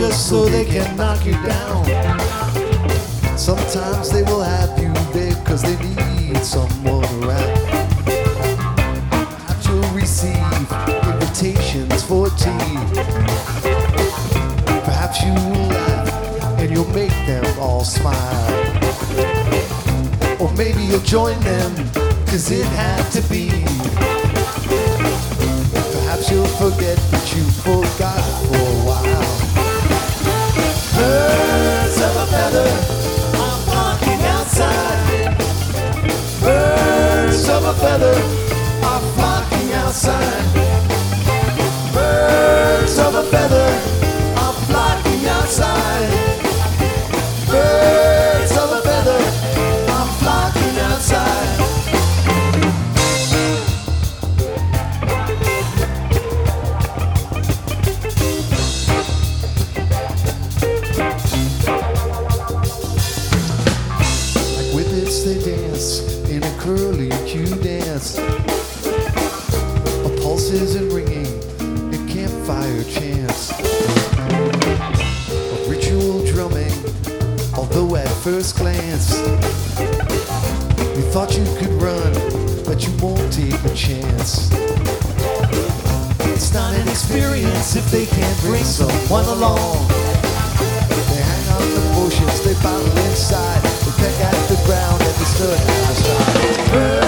just so they can knock you down. Sometimes they will have you there because they need someone around. Perhaps you'll receive invitations for tea. Perhaps you will laugh and you'll make them all smile. Or maybe you'll join them, cause it had to be. Perhaps you'll forget They dance in a curly Q dance. A pulse isn't ringing, a campfire chants. A ritual drumming, although at first glance you thought you could run, but you won't take a chance. It's not an experience if they can't bring someone along. They hang out the bushes, they battle inside, they peck at the ground and we stood on.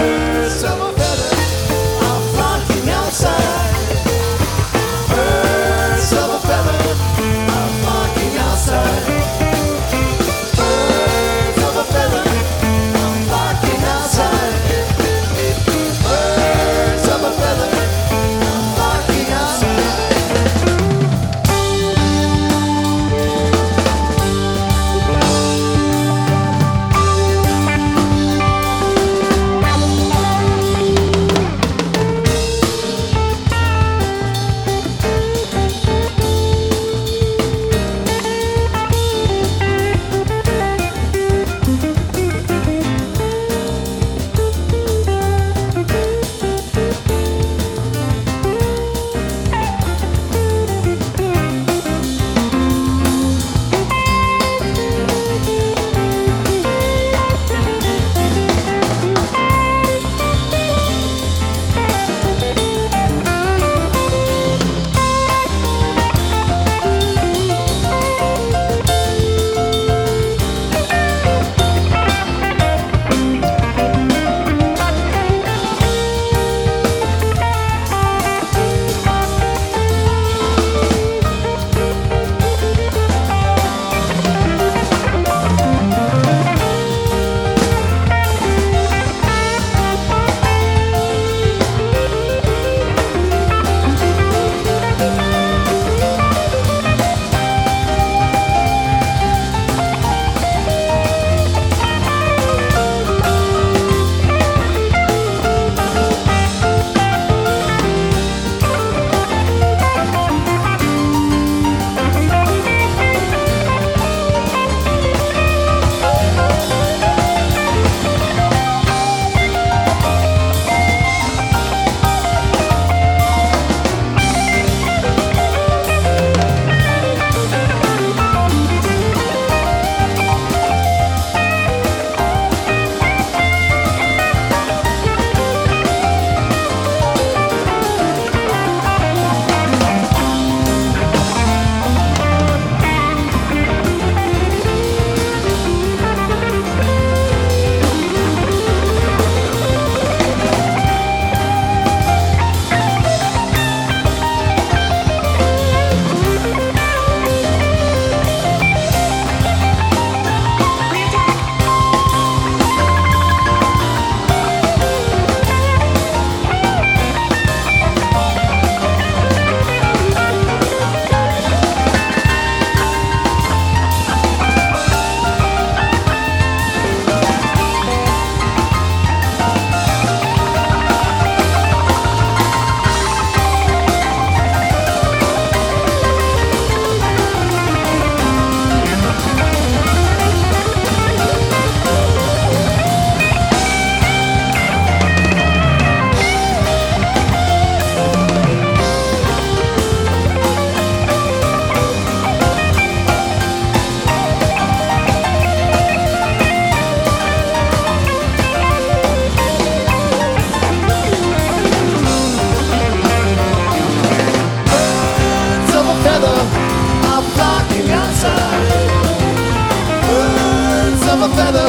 a feather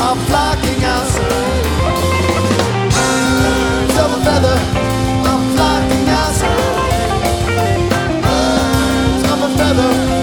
are flocking out. Birds of a feather are flocking out. Birds of a feather.